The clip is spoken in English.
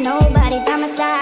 nobody by my side.